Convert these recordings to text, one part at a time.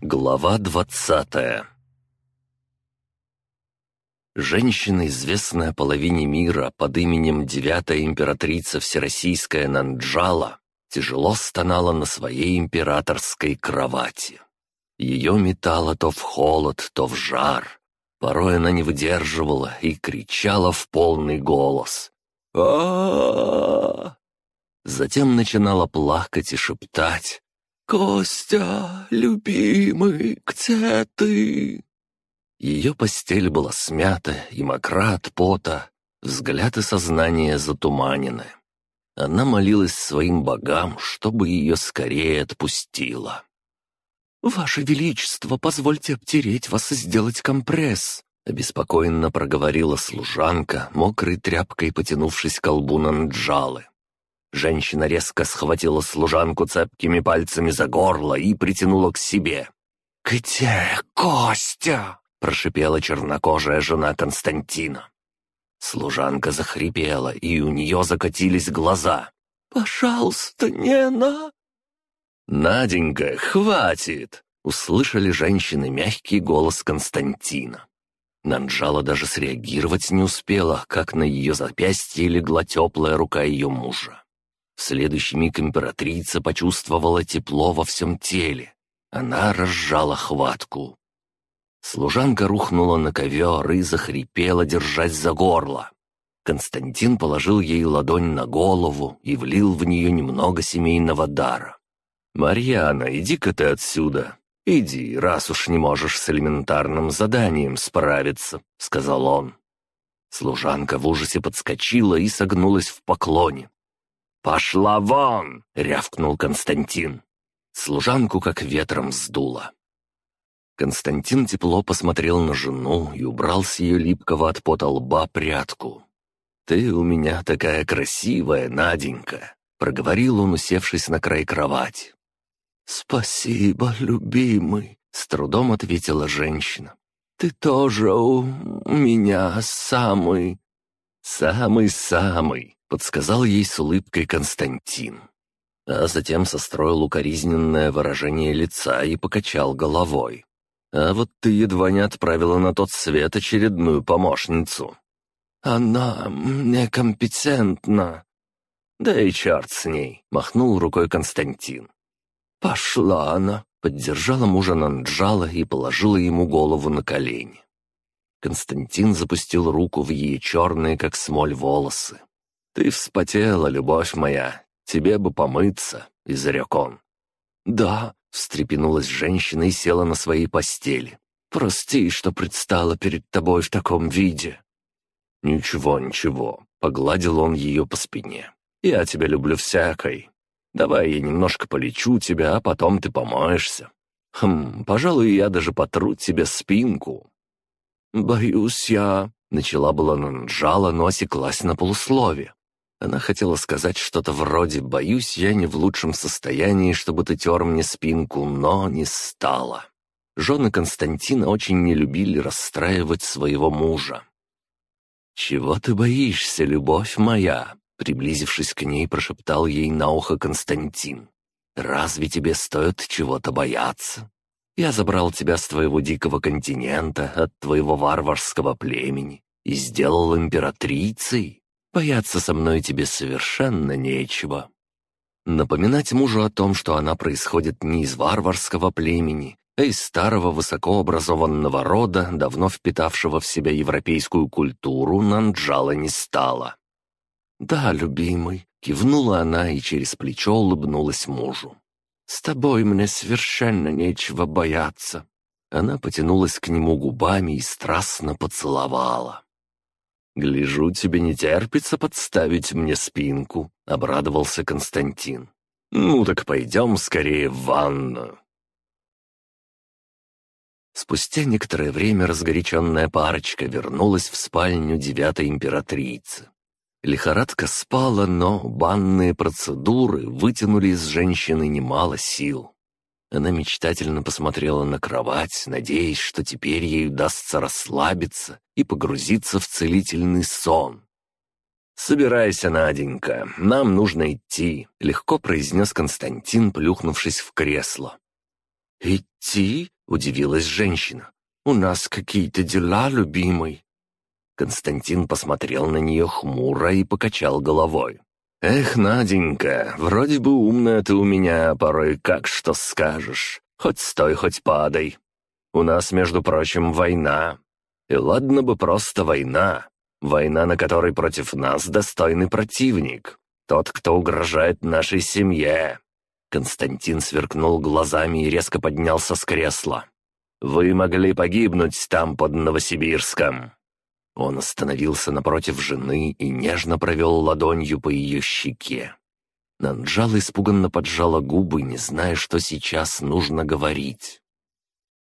Глава двадцатая Женщина, известная половине мира под именем девятая императрица Всероссийская Нанджала, тяжело стонала на своей императорской кровати. Ее метало то в холод, то в жар. Порой она не выдерживала и кричала в полный голос. а Затем начинала плакать и шептать. «Костя, любимый, где ты?» Ее постель была смята и мокра от пота, взгляд и сознание затуманены. Она молилась своим богам, чтобы ее скорее отпустило. «Ваше Величество, позвольте обтереть вас и сделать компресс», обеспокоенно проговорила служанка, мокрой тряпкой потянувшись к колбу Нанджалы. Женщина резко схватила служанку цепкими пальцами за горло и притянула к себе. «Где Костя?» — прошипела чернокожая жена Константина. Служанка захрипела, и у нее закатились глаза. «Пожалуйста, не на...» «Наденька, хватит!» — услышали женщины мягкий голос Константина. Нанжала даже среагировать не успела, как на ее запястье легла теплая рука ее мужа. В следующий миг императрица почувствовала тепло во всем теле. Она разжала хватку. Служанка рухнула на ковер и захрипела, держась за горло. Константин положил ей ладонь на голову и влил в нее немного семейного дара. «Марьяна, иди-ка ты отсюда. Иди, раз уж не можешь с элементарным заданием справиться», — сказал он. Служанка в ужасе подскочила и согнулась в поклоне. «Пошла вон!» — рявкнул Константин. Служанку как ветром сдуло. Константин тепло посмотрел на жену и убрал с ее липкого от пота лба прядку. «Ты у меня такая красивая, Наденька!» — проговорил он, усевшись на край кровати. «Спасибо, любимый!» — с трудом ответила женщина. «Ты тоже у меня самый...» «Самый-самый!» Подсказал ей с улыбкой Константин. А затем состроил укоризненное выражение лица и покачал головой. «А вот ты едва не отправила на тот свет очередную помощницу». «Она некомпетентна». «Да и черт с ней», — махнул рукой Константин. «Пошла она», — поддержала мужа Нанджала и положила ему голову на колени. Константин запустил руку в ее черные, как смоль, волосы. «Ты вспотела, любовь моя, тебе бы помыться», — изрек он. «Да», — встрепенулась женщина и села на своей постели. «Прости, что предстала перед тобой в таком виде». «Ничего, ничего», — погладил он ее по спине. «Я тебя люблю всякой. Давай я немножко полечу тебя, а потом ты помоешься. Хм, пожалуй, я даже потру тебе спинку». «Боюсь я...» — начала была Нанджала, но осеклась на полуслове. Она хотела сказать что-то вроде «боюсь, я не в лучшем состоянии, чтобы ты тер мне спинку», но не стала. Жены Константина очень не любили расстраивать своего мужа. «Чего ты боишься, любовь моя?» Приблизившись к ней, прошептал ей на ухо Константин. «Разве тебе стоит чего-то бояться? Я забрал тебя с твоего дикого континента, от твоего варварского племени, и сделал императрицей. Бояться со мной тебе совершенно нечего. Напоминать мужу о том, что она происходит не из варварского племени, а из старого высокообразованного рода, давно впитавшего в себя европейскую культуру, Нанджала не стала. «Да, любимый», — кивнула она и через плечо улыбнулась мужу. «С тобой мне совершенно нечего бояться». Она потянулась к нему губами и страстно поцеловала. «Гляжу, тебе не терпится подставить мне спинку», — обрадовался Константин. «Ну так пойдем скорее в ванную». Спустя некоторое время разгоряченная парочка вернулась в спальню девятой императрицы. Лихорадка спала, но банные процедуры вытянули из женщины немало сил. Она мечтательно посмотрела на кровать, надеясь, что теперь ей удастся расслабиться и погрузиться в целительный сон. «Собирайся, Наденька, нам нужно идти», — легко произнес Константин, плюхнувшись в кресло. «Идти?» — удивилась женщина. «У нас какие-то дела, любимый». Константин посмотрел на нее хмуро и покачал головой. «Эх, Наденька, вроде бы умная ты у меня, порой как что скажешь. Хоть стой, хоть падай. У нас, между прочим, война. И ладно бы просто война. Война, на которой против нас достойный противник. Тот, кто угрожает нашей семье». Константин сверкнул глазами и резко поднялся с кресла. «Вы могли погибнуть там, под Новосибирском». Он остановился напротив жены и нежно провел ладонью по ее щеке. Нанджала испуганно поджала губы, не зная, что сейчас нужно говорить.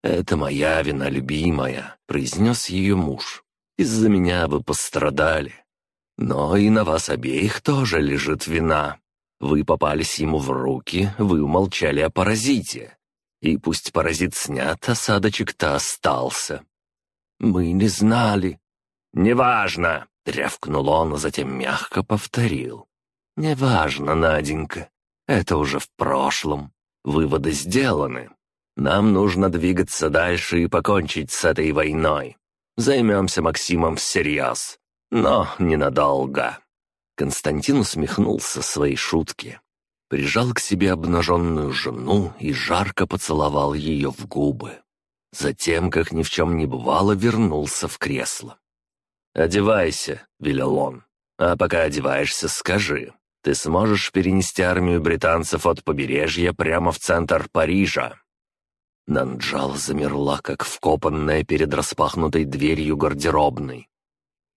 «Это моя вина, любимая», — произнес ее муж. «Из-за меня вы пострадали. Но и на вас обеих тоже лежит вина. Вы попались ему в руки, вы умолчали о паразите. И пусть паразит снят, осадочек-то остался». «Мы не знали». «Неважно», — рявкнул он, а затем мягко повторил. «Неважно, Наденька, это уже в прошлом. Выводы сделаны. Нам нужно двигаться дальше и покончить с этой войной. Займемся Максимом всерьез, но ненадолго». Константин усмехнулся своей шутке, прижал к себе обнаженную жену и жарко поцеловал ее в губы. Затем, как ни в чем не бывало, вернулся в кресло. «Одевайся», — велел он. «А пока одеваешься, скажи, ты сможешь перенести армию британцев от побережья прямо в центр Парижа?» Нанджал замерла, как вкопанная перед распахнутой дверью гардеробной.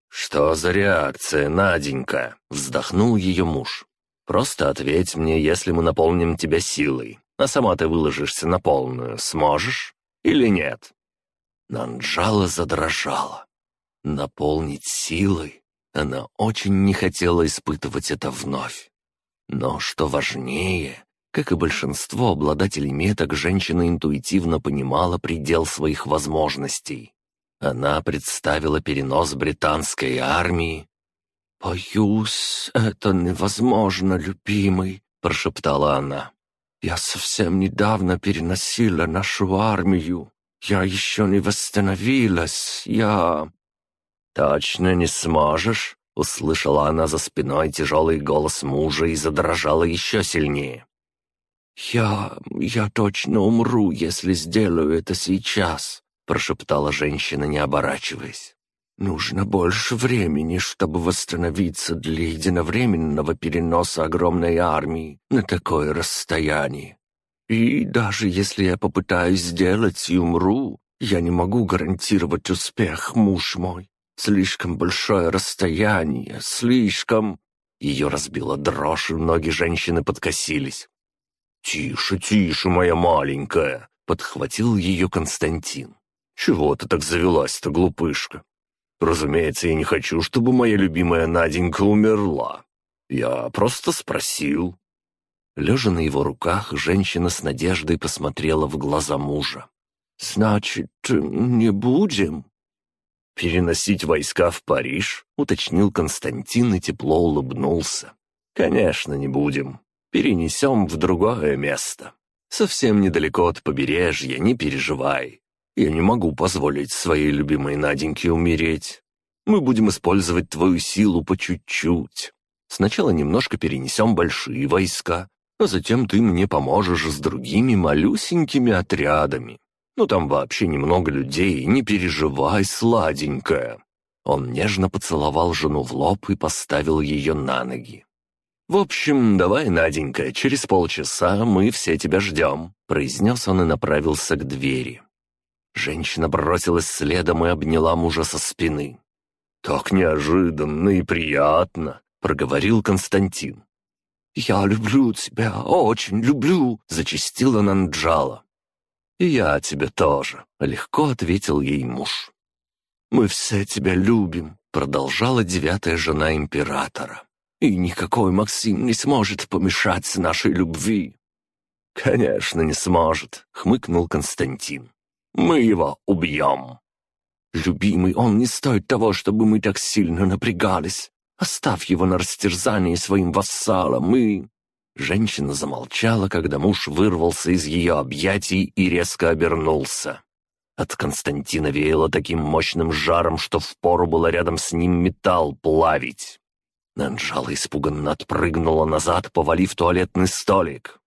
«Что за реакция, Наденька?» — вздохнул ее муж. «Просто ответь мне, если мы наполним тебя силой, а сама ты выложишься на полную, сможешь или нет?» Нанджала задрожала. Наполнить силой? Она очень не хотела испытывать это вновь. Но что важнее, как и большинство обладателей меток, женщина интуитивно понимала предел своих возможностей. Она представила перенос британской армии. «Боюсь, это невозможно, любимый», — прошептала она. «Я совсем недавно переносила нашу армию. Я еще не восстановилась. Я...» «Точно не сможешь?» — услышала она за спиной тяжелый голос мужа и задрожала еще сильнее. «Я... я точно умру, если сделаю это сейчас», — прошептала женщина, не оборачиваясь. «Нужно больше времени, чтобы восстановиться для единовременного переноса огромной армии на такое расстояние. И даже если я попытаюсь сделать и умру, я не могу гарантировать успех, муж мой. Слишком большое расстояние, слишком...» Ее разбила дрожь, и ноги женщины подкосились. «Тише, тише, моя маленькая!» — подхватил ее Константин. «Чего ты так завелась-то, глупышка? Разумеется, я не хочу, чтобы моя любимая Наденька умерла. Я просто спросил». Лежа на его руках, женщина с надеждой посмотрела в глаза мужа. «Значит, не будем?» «Переносить войска в Париж?» — уточнил Константин и тепло улыбнулся. «Конечно, не будем. Перенесем в другое место. Совсем недалеко от побережья, не переживай. Я не могу позволить своей любимой Наденьке умереть. Мы будем использовать твою силу по чуть-чуть. Сначала немножко перенесем большие войска, а затем ты мне поможешь с другими малюсенькими отрядами. Ну там вообще немного людей, не переживай, сладенькая». Он нежно поцеловал жену в лоб и поставил ее на ноги. «В общем, давай, Наденька, через полчаса мы все тебя ждем», — произнес он и направился к двери. Женщина бросилась следом и обняла мужа со спины. «Так неожиданно и приятно», — проговорил Константин. «Я люблю тебя, очень люблю», — зачастила Нанджала. «И я тебя тоже», — легко ответил ей муж. «Мы все тебя любим», — продолжала девятая жена императора. «И никакой Максим не сможет помешать нашей любви». «Конечно, не сможет», — хмыкнул Константин. «Мы его убьем». «Любимый, он не стоит того, чтобы мы так сильно напрягались. Оставь его на растерзание своим вассалам и...» Женщина замолчала, когда муж вырвался из ее объятий и резко обернулся. От Константина веяло таким мощным жаром, что впору было рядом с ним металл плавить. Анжала испуганно отпрыгнула назад, повалив туалетный столик.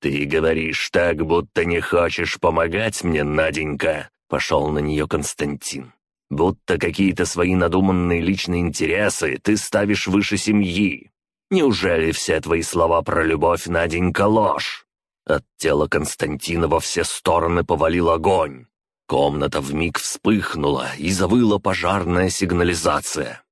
«Ты говоришь так, будто не хочешь помогать мне, Наденька», — пошел на нее Константин. «Будто какие-то свои надуманные личные интересы ты ставишь выше семьи. Неужели все твои слова про любовь, Наденька, ложь?» От тела Константина во все стороны повалил огонь. Комната вмиг вспыхнула и завыла пожарная сигнализация.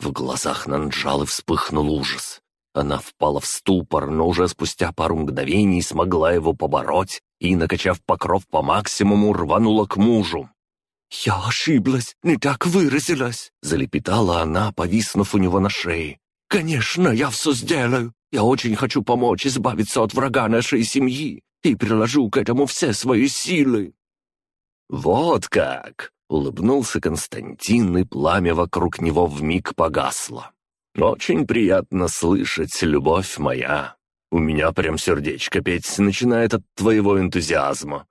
В глазах Нанджалы вспыхнул ужас. Она впала в ступор, но уже спустя пару мгновений смогла его побороть и, накачав покров по максимуму, рванула к мужу. «Я ошиблась, не так выразилась», — залепетала она, повиснув у него на шее. «Конечно, я все сделаю. Я очень хочу помочь избавиться от врага нашей семьи и приложу к этому все свои силы». «Вот как!» — улыбнулся Константин, и пламя вокруг него вмиг погасло. «Очень приятно слышать, любовь моя. У меня прям сердечко петь начинает от твоего энтузиазма».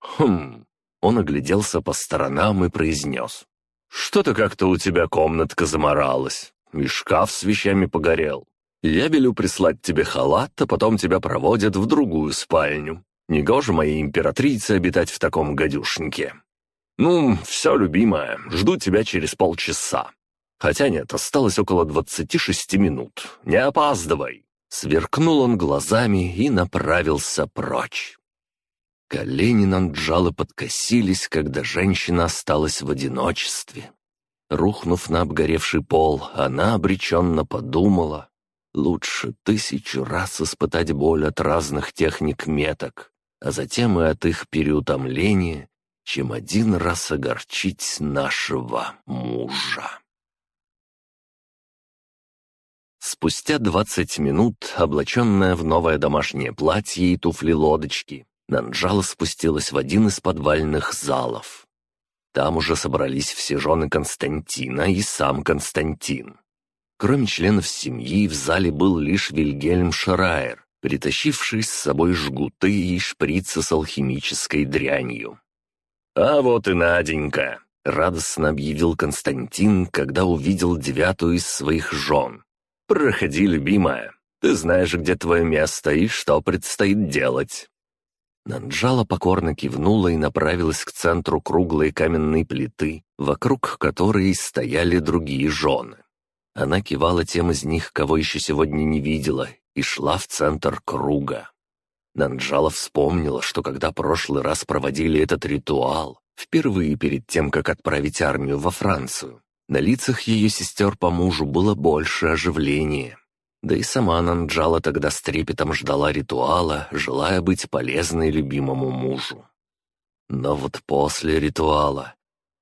«Хм...» Он огляделся по сторонам и произнес. «Что-то как-то у тебя комнатка заморалась, и шкаф с вещами погорел. Я велю прислать тебе халат, а потом тебя проводят в другую спальню. Негоже моей императрице обитать в таком гадюшнике. Ну, все, любимая, жду тебя через полчаса. Хотя нет, осталось около двадцати шести минут. Не опаздывай!» Сверкнул он глазами и направился прочь. Колени Нанджалы подкосились, когда женщина осталась в одиночестве. Рухнув на обгоревший пол, она обреченно подумала, лучше тысячу раз испытать боль от разных техник меток, а затем и от их переутомления, чем один раз огорчить нашего мужа. Спустя двадцать минут, облаченная в новое домашнее платье и туфли-лодочки, Нанджала спустилась в один из подвальных залов. Там уже собрались все жены Константина и сам Константин. Кроме членов семьи, в зале был лишь Вильгельм Шрайер, притащивший с собой жгуты и шприцы с алхимической дрянью. «А вот и Наденька!» — радостно объявил Константин, когда увидел девятую из своих жен. «Проходи, любимая. Ты знаешь, где твое место и что предстоит делать». Нанджала покорно кивнула и направилась к центру круглой каменной плиты, вокруг которой стояли другие жены. Она кивала тем из них, кого еще сегодня не видела, и шла в центр круга. Нанджала вспомнила, что когда прошлый раз проводили этот ритуал, впервые перед тем, как отправить армию во Францию, на лицах ее сестер по мужу было больше оживления. Да и сама Нанджала тогда с трепетом ждала ритуала, желая быть полезной любимому мужу. Но вот после ритуала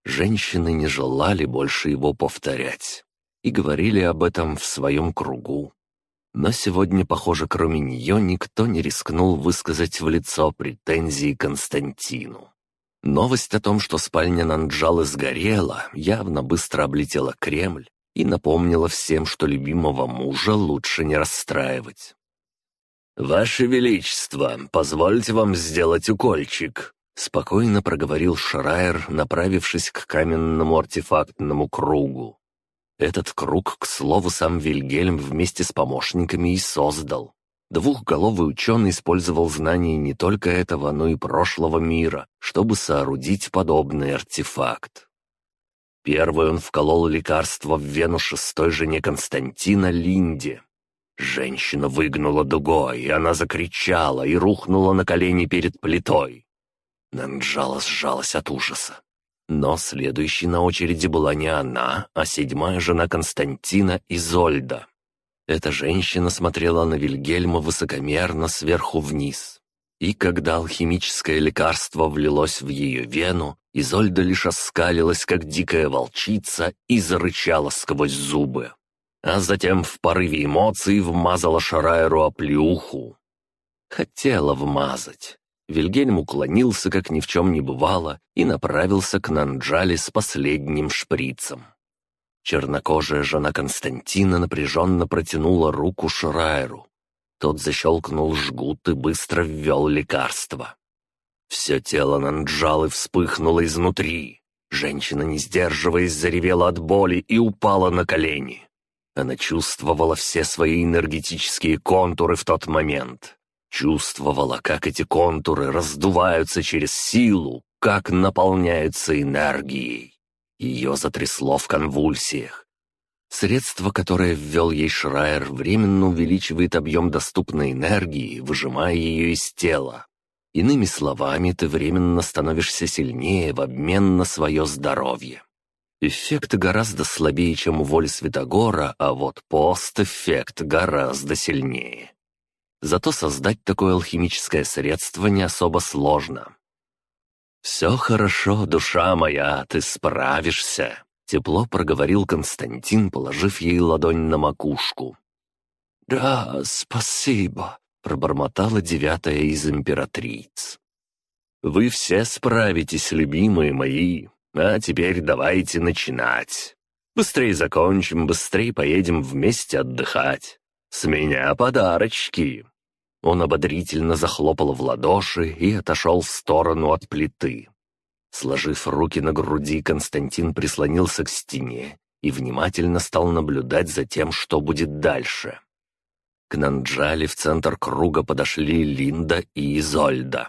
женщины не желали больше его повторять и говорили об этом в своем кругу. Но сегодня, похоже, кроме нее никто не рискнул высказать в лицо претензии Константину. Новость о том, что спальня Нанджалы сгорела, явно быстро облетела Кремль и напомнила всем, что любимого мужа лучше не расстраивать. «Ваше Величество, позвольте вам сделать укольчик», — спокойно проговорил Шрайер, направившись к каменному артефактному кругу. Этот круг, к слову, сам Вильгельм вместе с помощниками и создал. Двухголовый ученый использовал знания не только этого, но и прошлого мира, чтобы соорудить подобный артефакт. Первый он вколол лекарство в вену шестой жене Константина Линде. Женщина выгнула дугой, и она закричала и рухнула на колени перед плитой. Нанджала сжалась от ужаса. Но следующей на очереди была не она, а седьмая жена Константина Изольда. Эта женщина смотрела на Вильгельма высокомерно сверху вниз. И когда алхимическое лекарство влилось в ее вену, Изольда лишь оскалилась, как дикая волчица, и зарычала сквозь зубы. А затем в порыве эмоций вмазала Шарайру оплеуху. Хотела вмазать, Вильгельм уклонился, как ни в чем не бывало, и направился к Нанджале с последним шприцем. Чернокожая жена Константина напряженно протянула руку Шрайеру. Тот защелкнул жгут и быстро ввел лекарство. Все тело Нанджалы вспыхнуло изнутри. Женщина, не сдерживаясь, заревела от боли и упала на колени. Она чувствовала все свои энергетические контуры в тот момент. Чувствовала, как эти контуры раздуваются через силу, как наполняются энергией. Ее затрясло в конвульсиях. Средство, которое ввел ей Шрайер, временно увеличивает объем доступной энергии, выжимая ее из тела. Иными словами, ты временно становишься сильнее в обмен на свое здоровье. Эффект гораздо слабее, чем у воли Святогора, а вот пост-эффект гораздо сильнее. Зато создать такое алхимическое средство не особо сложно. «Все хорошо, душа моя, ты справишься», — тепло проговорил Константин, положив ей ладонь на макушку. «Да, спасибо», — пробормотала девятая из императриц. «Вы все справитесь, любимые мои, а теперь давайте начинать. Быстрее закончим, быстрее поедем вместе отдыхать. С меня подарочки!» Он ободрительно захлопал в ладоши и отошел в сторону от плиты. Сложив руки на груди, Константин прислонился к стене и внимательно стал наблюдать за тем, что будет дальше. К Нанджали в центр круга подошли Линда и Изольда.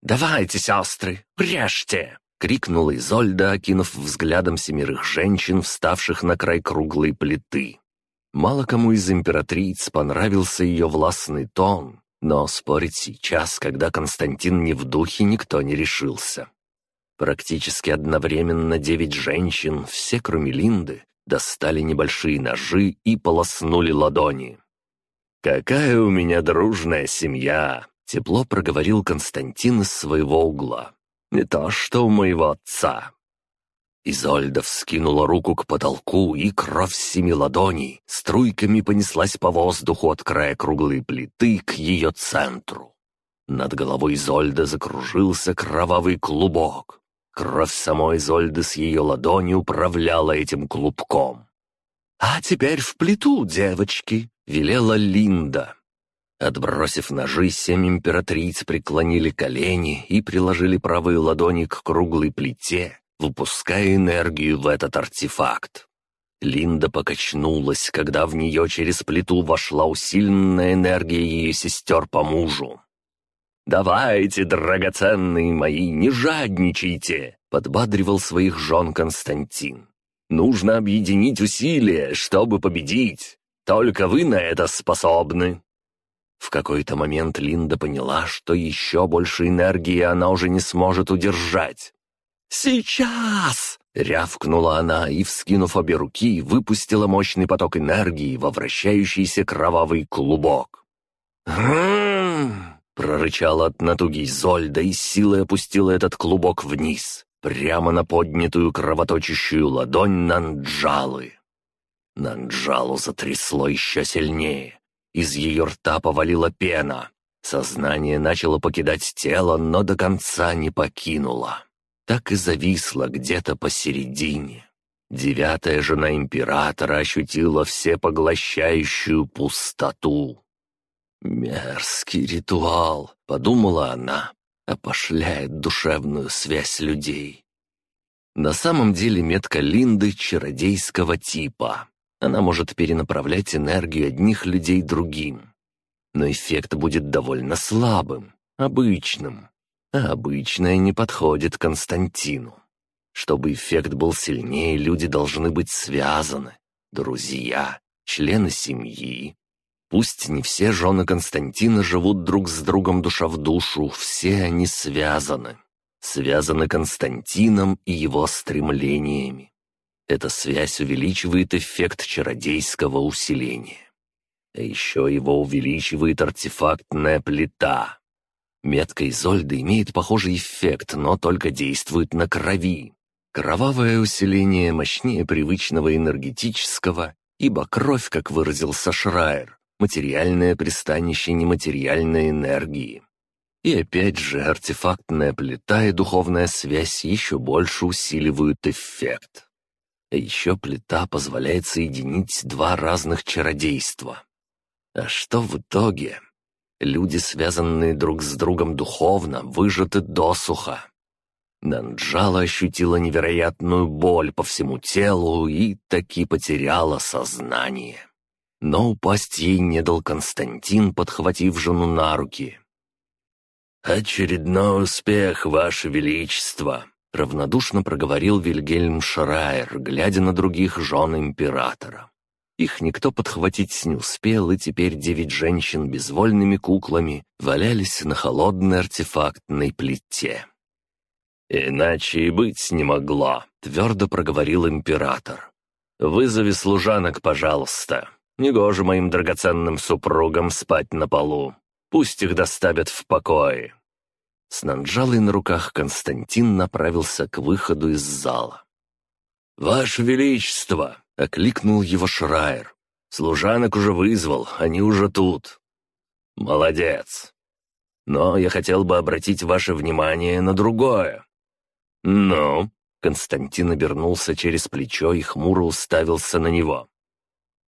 «Давайте, сестры, прежьте!» — крикнула Изольда, окинув взглядом семерых женщин, вставших на край круглой плиты. Мало кому из императриц понравился ее властный тон, но спорить сейчас, когда Константин не в духе, никто не решился. Практически одновременно девять женщин, все кроме Линды, достали небольшие ножи и полоснули ладони. «Какая у меня дружная семья!» — тепло проговорил Константин из своего угла. «Не то, что у моего отца. Изольда вскинула руку к потолку, и кровь семи ладоней струйками понеслась по воздуху от края круглой плиты к ее центру. Над головой Изольды закружился кровавый клубок. Кровь самой Изольды с ее ладони управляла этим клубком. «А теперь в плиту, девочки!» — велела Линда. Отбросив ножи, семь императриц преклонили колени и приложили правые ладони к круглой плите, выпуская энергию в этот артефакт. Линда покачнулась, когда в нее через плиту вошла усиленная энергия ее сестер по мужу. «Давайте, драгоценные мои, не жадничайте!» — подбадривал своих жен Константин. «Нужно объединить усилия, чтобы победить. Только вы на это способны». В какой-то момент Линда поняла, что еще больше энергии она уже не сможет удержать. «Сейчас!» — рявкнула она и, вскинув обе руки, выпустила мощный поток энергии во вращающийся кровавый клубок. «Гм!» — прорычала от натуги Зольда и силой опустила этот клубок вниз, прямо на поднятую кровоточащую ладонь Нанджалы. Нанджалу затрясло еще сильнее. Из ее рта повалила пена. Сознание начало покидать тело, но до конца не покинуло так и зависла где-то посередине. Девятая жена императора ощутила всепоглощающую пустоту. «Мерзкий ритуал», — подумала она, — опошляет душевную связь людей. На самом деле метка Линды чародейского типа. Она может перенаправлять энергию одних людей другим. Но эффект будет довольно слабым, обычным а обычное не подходит Константину. Чтобы эффект был сильнее, люди должны быть связаны. Друзья, члены семьи. Пусть не все жены Константина живут друг с другом душа в душу, все они связаны. Связаны Константином и его стремлениями. Эта связь увеличивает эффект чародейского усиления. А еще его увеличивает артефактная плита. Метка Изольды имеет похожий эффект, но только действует на крови. Кровавое усиление мощнее привычного энергетического, ибо кровь, как выразился Шрайер, материальное пристанище нематериальной энергии. И опять же, артефактная плита и духовная связь еще больше усиливают эффект. А еще плита позволяет соединить два разных чародейства. А что в итоге? Люди, связанные друг с другом духовно, выжаты досуха. Нанджала ощутила невероятную боль по всему телу и таки потеряла сознание. Но упасть ей не дал Константин, подхватив жену на руки. «Очередной успех, Ваше Величество!» — равнодушно проговорил Вильгельм Шрайер, глядя на других жен императора. Их никто подхватить не успел, и теперь девять женщин безвольными куклами валялись на холодной артефактной плите. «Иначе и быть не могло», — твердо проговорил император. «Вызови служанок, пожалуйста. Негоже моим драгоценным супругам спать на полу. Пусть их доставят в покое». С нанджалой на руках Константин направился к выходу из зала. «Ваше Величество!» — окликнул его Шрайер. «Служанок уже вызвал, они уже тут». «Молодец! Но я хотел бы обратить ваше внимание на другое». «Ну?» — Константин обернулся через плечо и хмуро уставился на него.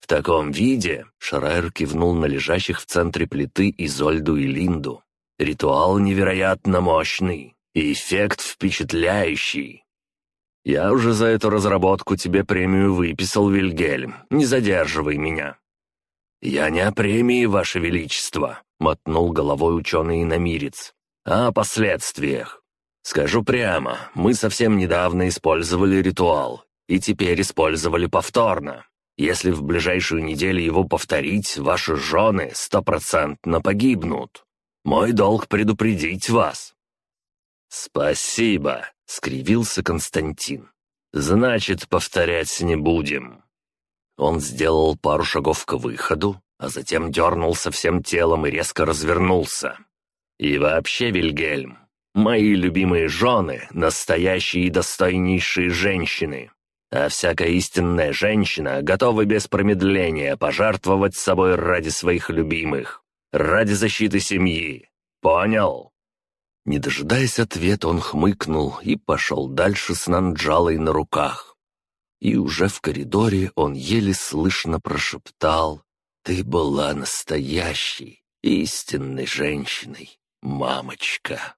«В таком виде», — Шрайер кивнул на лежащих в центре плиты Изольду и Линду, «ритуал невероятно мощный и эффект впечатляющий. Я уже за эту разработку тебе премию выписал, Вильгельм, не задерживай меня». «Я не о премии, Ваше Величество», — мотнул головой ученый иномирец, «а о последствиях. Скажу прямо, мы совсем недавно использовали ритуал, и теперь использовали повторно. Если в ближайшую неделю его повторить, ваши жены стопроцентно погибнут. Мой долг предупредить вас». «Спасибо», — скривился Константин. «Значит, повторять не будем». Он сделал пару шагов к выходу, а затем дернулся всем телом и резко развернулся. «И вообще, Вильгельм, мои любимые жены — настоящие и достойнейшие женщины а всякая истинная женщина готова без промедления пожертвовать собой ради своих любимых, ради защиты семьи. Понял?» Не дожидаясь ответа, он хмыкнул и пошел дальше с Нанджалой на руках. И уже в коридоре он еле слышно прошептал «Ты была настоящей, истинной женщиной, мамочка».